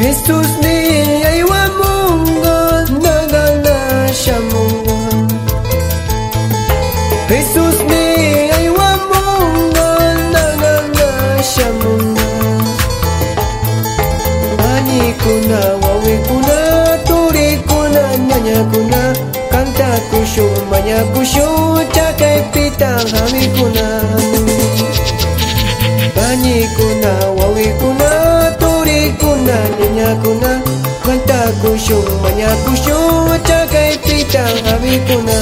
Jesus ni ay wa Mungu nagala siya Mungu Jesus ni ay wa Mungu nagala siya Mungu Ani kuna wawe kuna turi kuna nanya kuna kanta kushu manya kushu cakai pitang hami kuna. Bani kuna wawi kuna nanya kuna kanta kushu manya kushu cakai pitang hami kuna